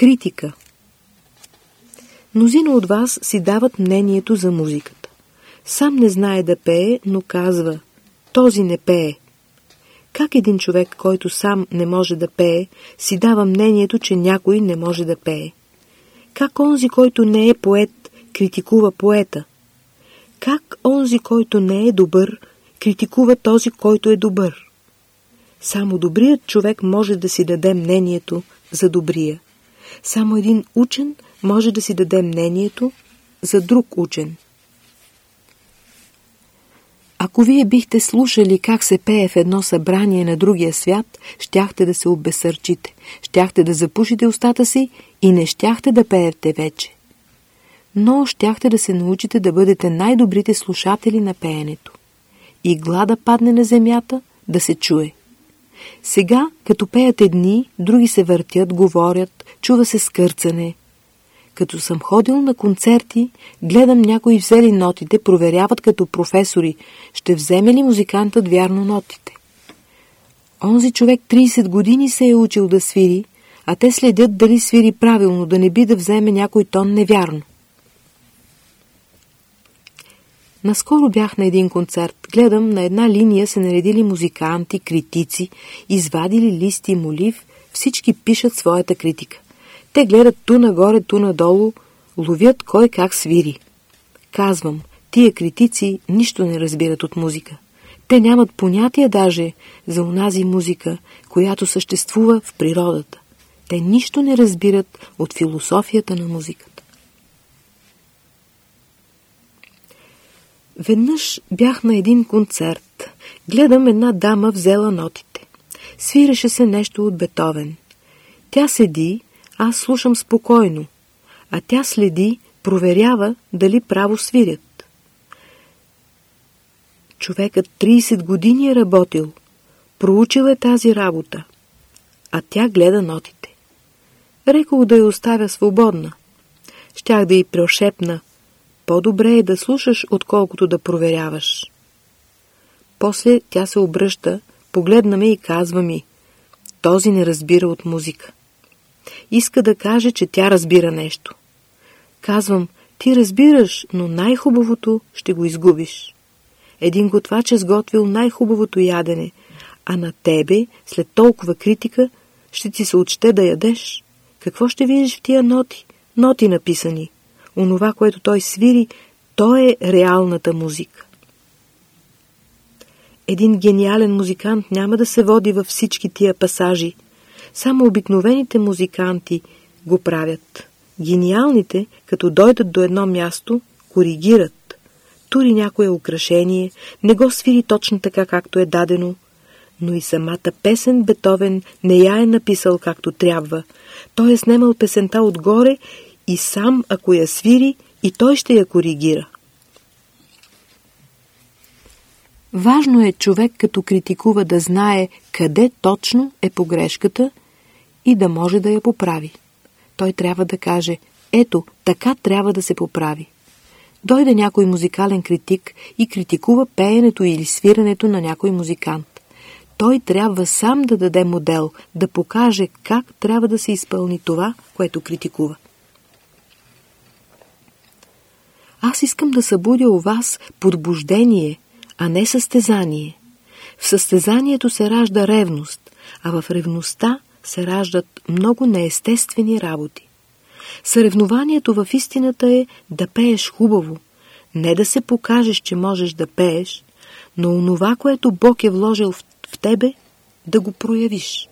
Критика Мнозина от вас си дават мнението за музиката. Сам не знае да пее, но казва «Този не пее». Как един човек, който сам не може да пее, си дава мнението, че някой не може да пее? Как онзи, който не е поет, критикува поета? Как онзи, който не е добър, критикува този, който е добър? Само добрият човек може да си даде мнението за добрия. Само един учен може да си даде мнението за друг учен. Ако вие бихте слушали как се пее в едно събрание на другия свят, щяхте да се обесърчите, щяхте да запушите устата си и не щяхте да пеете вече. Но щяхте да се научите да бъдете най-добрите слушатели на пеенето. И глада падне на земята да се чуе. Сега, като пеят едни, други се въртят, говорят, чува се скърцане. Като съм ходил на концерти, гледам някои взели нотите, проверяват като професори, ще вземе ли музикантът вярно нотите. Онзи човек 30 години се е учил да свири, а те следят дали свири правилно, да не би да вземе някой тон невярно. Наскоро бях на един концерт. Гледам, на една линия се наредили музиканти, критици, извадили листи молив, всички пишат своята критика. Те гледат ту нагоре, ту надолу, ловят кой как свири. Казвам, тия критици нищо не разбират от музика. Те нямат понятие даже за онази музика, която съществува в природата. Те нищо не разбират от философията на музиката. Веднъж бях на един концерт. Гледам една дама взела нотите. Свиреше се нещо от Бетовен. Тя седи, аз слушам спокойно, а тя следи, проверява дали право свирят. Човекът 30 години е работил, проучил е тази работа, а тя гледа нотите. Рекол да я оставя свободна. Щях да й прошепна, по-добре е да слушаш, отколкото да проверяваш. После тя се обръща, погледна ме и казва ми, този не разбира от музика. Иска да каже, че тя разбира нещо. Казвам, ти разбираш, но най-хубавото ще го изгубиш. Един готвач е сготвил най-хубавото ядене, а на тебе, след толкова критика, ще ти се отчете да ядеш. Какво ще видиш в тия ноти? Ноти написани. Онова, което той свири, то е реалната музика. Един гениален музикант няма да се води във всички тия пасажи – само обикновените музиканти го правят. Гениалните, като дойдат до едно място, коригират. Тури някое украшение, не го свири точно така, както е дадено. Но и самата песен Бетовен не я е написал както трябва. Той е снемал песента отгоре и сам, ако я свири, и той ще я коригира. Важно е човек, като критикува, да знае къде точно е погрешката и да може да я поправи. Той трябва да каже, ето, така трябва да се поправи. Дойде някой музикален критик и критикува пеенето или свирането на някой музикант. Той трябва сам да даде модел, да покаже как трябва да се изпълни това, което критикува. Аз искам да събудя у вас подбуждение, а не състезание. В състезанието се ражда ревност, а в ревността се раждат много неестествени работи. Съревнованието в истината е да пееш хубаво, не да се покажеш, че можеш да пееш, но онова, което Бог е вложил в, в тебе, да го проявиш.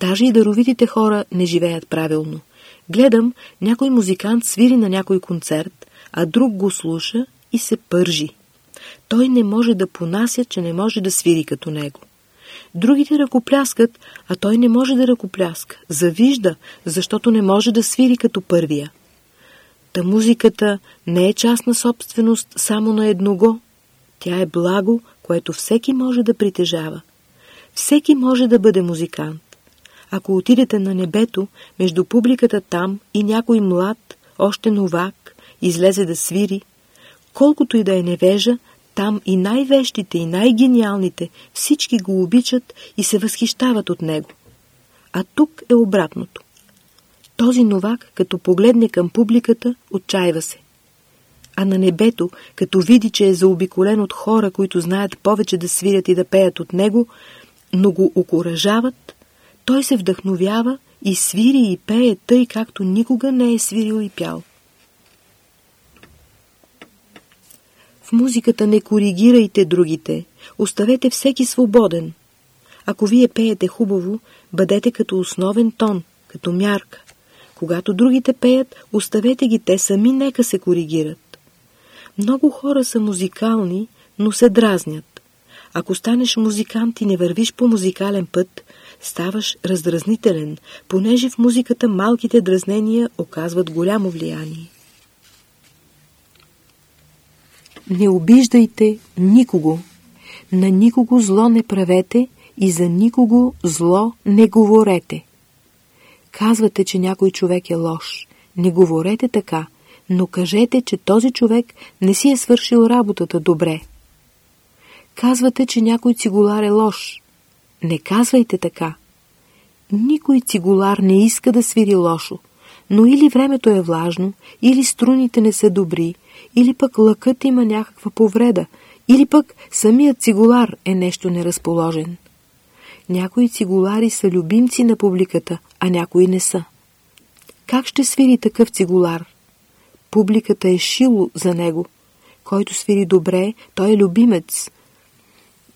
Даже и даровитите хора не живеят правилно. Гледам, някой музикант свири на някой концерт, а друг го слуша и се пържи. Той не може да понася, че не може да свири като него. Другите ръкопляскат, а той не може да ръкопляска. Завижда, защото не може да свири като първия. Та музиката не е частна собственост само на едного. Тя е благо, което всеки може да притежава. Всеки може да бъде музикант. Ако отидете на небето, между публиката там и някой млад, още новак, излезе да свири, колкото и да е невежа, там и най-вещите, и най-гениалните, всички го обичат и се възхищават от него. А тук е обратното. Този новак, като погледне към публиката, отчаива се. А на небето, като види, че е заобиколен от хора, които знаят повече да свирят и да пеят от него, но го окоръжават, той се вдъхновява и свири и пее тъй, както никога не е свирил и пял. В музиката не коригирайте другите, оставете всеки свободен. Ако вие пеете хубаво, бъдете като основен тон, като мярка. Когато другите пеят, оставете ги, те сами нека се коригират. Много хора са музикални, но се дразнят. Ако станеш музикант и не вървиш по музикален път, ставаш раздразнителен, понеже в музиката малките дразнения оказват голямо влияние. Не обиждайте никого. На никого зло не правете и за никого зло не говорете. Казвате, че някой човек е лош. Не говорете така, но кажете, че този човек не си е свършил работата добре. Казвате, че някой цигулар е лош. Не казвайте така. Никой цигулар не иска да свири лошо, но или времето е влажно, или струните не са добри, или пък лъкът има някаква повреда, или пък самият цигулар е нещо неразположен. Някои цигулари са любимци на публиката, а някои не са. Как ще свири такъв цигулар? Публиката е шило за него. Който свири добре, той е любимец.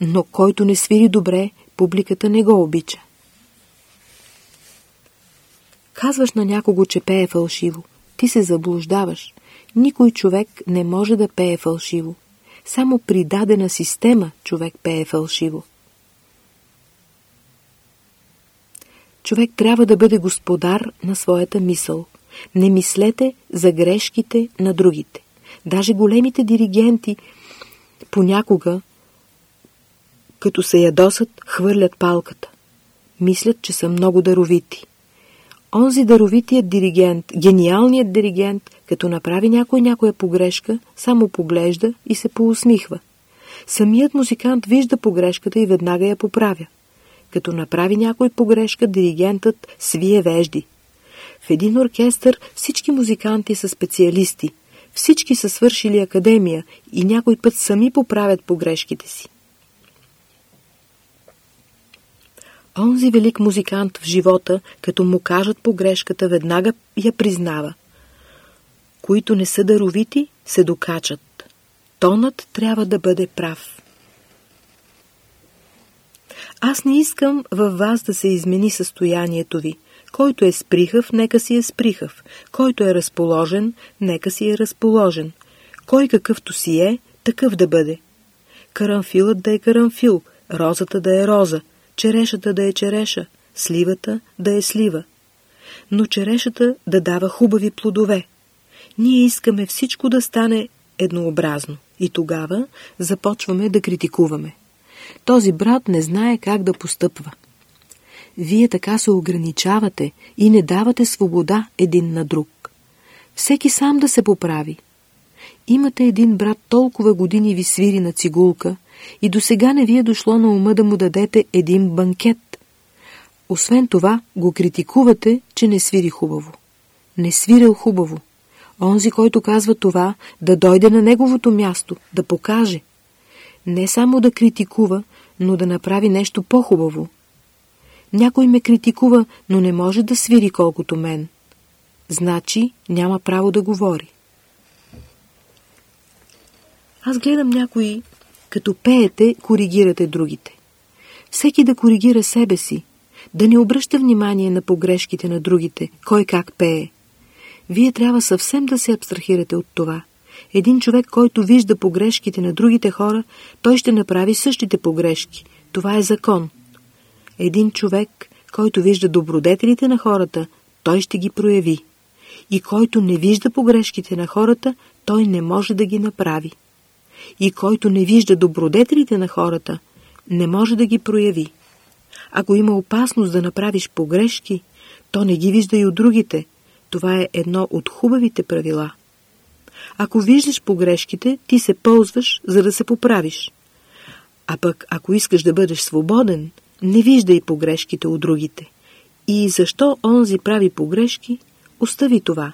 Но който не свири добре, публиката не го обича. Казваш на някого, че пее фалшиво. Ти се заблуждаваш. Никой човек не може да пее фалшиво. Само при дадена система човек пее фалшиво. Човек трябва да бъде господар на своята мисъл. Не мислете за грешките на другите. Даже големите диригенти понякога, като се ядосат, хвърлят палката. Мислят, че са много даровити. Онзи даровитият диригент, гениалният диригент, като направи някой някоя погрешка, само поглежда и се поусмихва. Самият музикант вижда погрешката и веднага я поправя. Като направи някой погрешка, диригентът свие вежди. В един оркестър всички музиканти са специалисти. Всички са свършили академия и някой път сами поправят погрешките си. Онзи велик музикант в живота, като му кажат погрешката, веднага я признава. Които не са даровити, се докачат. Тонът трябва да бъде прав. Аз не искам във вас да се измени състоянието ви. Който е сприхав, нека си е сприхав. Който е разположен, нека си е разположен. Кой какъвто си е, такъв да бъде. Карамфилът да е карамфил, розата да е роза, черешата да е череша, сливата да е слива. Но черешата да дава хубави плодове. Ние искаме всичко да стане еднообразно и тогава започваме да критикуваме. Този брат не знае как да постъпва. Вие така се ограничавате и не давате свобода един на друг. Всеки сам да се поправи. Имате един брат толкова години ви свири на цигулка и до сега не ви е дошло на ума да му дадете един банкет. Освен това, го критикувате, че не свири хубаво. Не свирил хубаво. Онзи, който казва това, да дойде на неговото място, да покаже. Не само да критикува, но да направи нещо по-хубаво. Някой ме критикува, но не може да свири колкото мен. Значи няма право да говори. Аз гледам някои, като пеете, коригирате другите. Всеки да коригира себе си, да не обръща внимание на погрешките на другите, кой как пее. Вие трябва съвсем да се абстрахирате от това. Един човек, който вижда погрешките на другите хора, той ще направи същите погрешки. Това е закон. Един човек, който вижда добродетелите на хората, той ще ги прояви. И който не вижда погрешките на хората, той не може да ги направи. И който не вижда добродетелите на хората, не може да ги прояви. Ако има опасност да направиш погрешки, то не ги вижда и от другите. Това е едно от хубавите правила. Ако виждаш погрешките, ти се ползваш, за да се поправиш. А пък, ако искаш да бъдеш свободен, не виждай погрешките от другите. И защо онзи прави погрешки, остави това.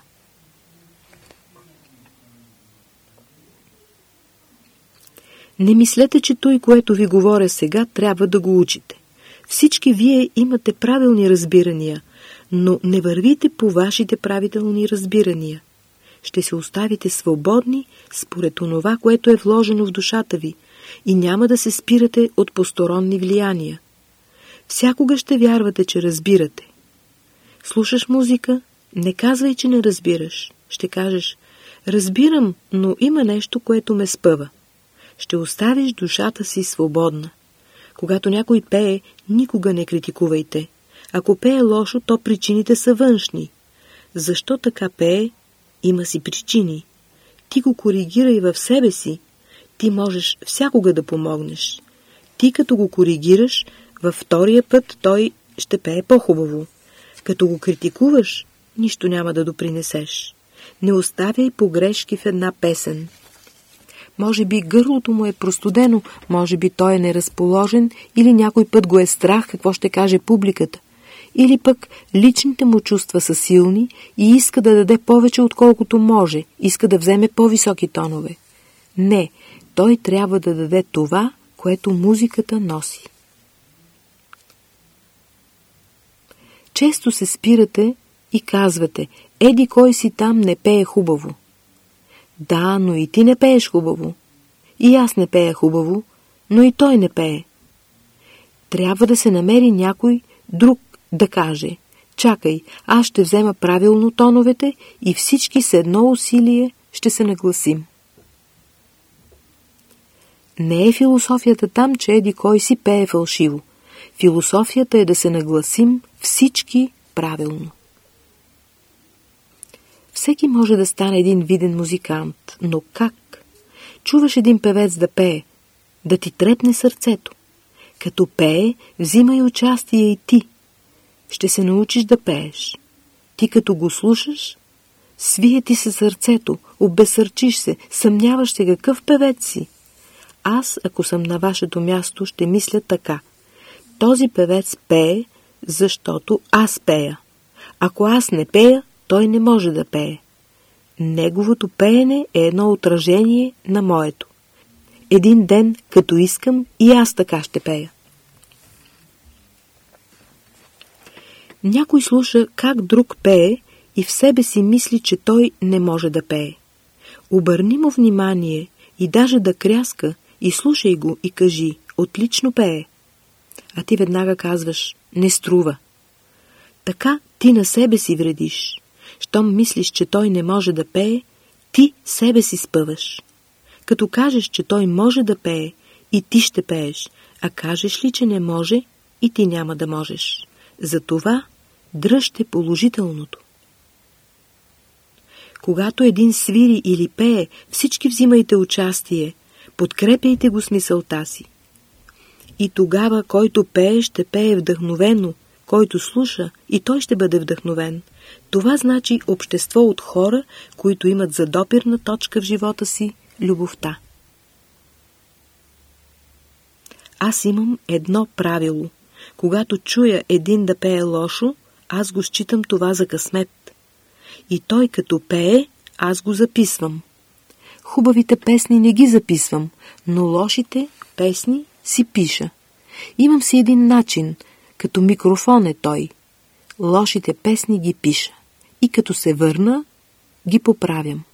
Не мислете, че той, което ви говоря сега, трябва да го учите. Всички вие имате правилни разбирания, но не вървите по вашите правителни разбирания. Ще се оставите свободни според онова, което е вложено в душата ви и няма да се спирате от посторонни влияния. Всякога ще вярвате, че разбирате. Слушаш музика? Не казвай, че не разбираш. Ще кажеш, разбирам, но има нещо, което ме спъва. Ще оставиш душата си свободна. Когато някой пее, никога не критикувайте. Ако пее лошо, то причините са външни. Защо така пее? Има си причини. Ти го коригирай в себе си. Ти можеш всякога да помогнеш. Ти като го коригираш, във втория път той ще пее по-хубаво. Като го критикуваш, нищо няма да допринесеш. Не оставяй погрешки в една песен. Може би гърлото му е простудено, може би той е неразположен или някой път го е страх какво ще каже публиката. Или пък личните му чувства са силни и иска да даде повече отколкото може, иска да вземе по-високи тонове. Не, той трябва да даде това, което музиката носи. Често се спирате и казвате, еди кой си там не пее хубаво. Да, но и ти не пееш хубаво. И аз не пея хубаво, но и той не пее. Трябва да се намери някой друг да каже, чакай, аз ще взема правилно тоновете и всички с едно усилие ще се нагласим. Не е философията там, че еди кой си пее фалшиво. Философията е да се нагласим всички правилно. Всеки може да стане един виден музикант, но как? Чуваш един певец да пее, да ти трепне сърцето. Като пее, взимай участие и ти. Ще се научиш да пееш. Ти като го слушаш, свие ти се сърцето, обесърчиш се, съмняваш се какъв певец си. Аз, ако съм на вашето място, ще мисля така. Този певец пее, защото аз пея. Ако аз не пея, той не може да пее. Неговото пеене е едно отражение на моето. Един ден, като искам, и аз така ще пея. Някой слуша как друг пее и в себе си мисли, че той не може да пее. Обърни му внимание и даже да кряска и слушай го и кажи, отлично пее. А ти веднага казваш, не струва. Така ти на себе си вредиш. Щом мислиш, че той не може да пее, ти себе си спъваш. Като кажеш, че той може да пее, и ти ще пееш, а кажеш ли, че не може, и ти няма да можеш. Затова дръжте положителното. Когато един свири или пее, всички взимайте участие, подкрепяйте го с мисълта си. И тогава, който пее, ще пее вдъхновено, който слуша, и той ще бъде вдъхновен. Това значи общество от хора, които имат за допирна точка в живота си любовта. Аз имам едно правило. Когато чуя един да пее лошо, аз го считам това за късмет. И той като пее, аз го записвам. Хубавите песни не ги записвам, но лошите песни си пиша. Имам си един начин, като микрофон е той. Лошите песни ги пиша. И като се върна, ги поправям.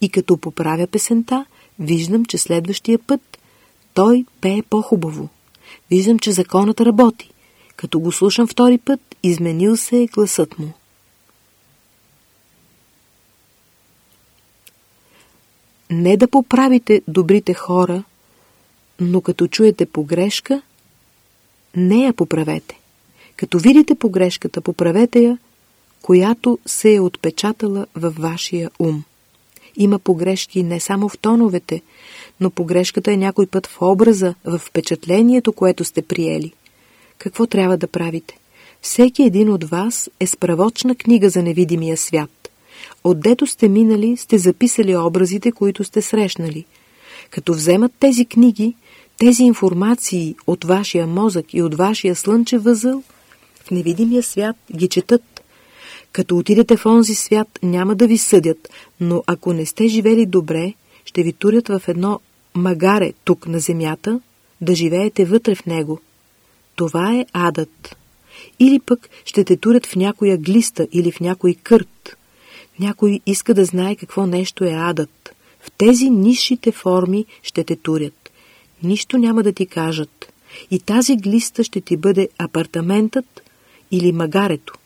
И като поправя песента, виждам, че следващия път той пее по-хубаво. Виждам, че законът работи. Като го слушам втори път, изменил се е гласът му. Не да поправите добрите хора, но като чуете погрешка, не я поправете. Като видите погрешката, поправете я, която се е отпечатала във вашия ум. Има погрешки не само в тоновете, но погрешката е някой път в образа, в впечатлението, което сте приели. Какво трябва да правите? Всеки един от вас е справочна книга за невидимия свят. Отдето сте минали, сте записали образите, които сте срещнали. Като вземат тези книги, тези информации от вашия мозък и от вашия слънчев възъл, Невидимия свят ги четат. Като отидете в онзи свят, няма да ви съдят, но ако не сте живели добре, ще ви турят в едно магаре тук на земята, да живеете вътре в него. Това е адът. Или пък ще те турят в някоя глиста или в някой кърт. Някой иска да знае какво нещо е адът. В тези низшите форми ще те турят. Нищо няма да ти кажат. И тази глиста ще ти бъде апартаментът или магарето.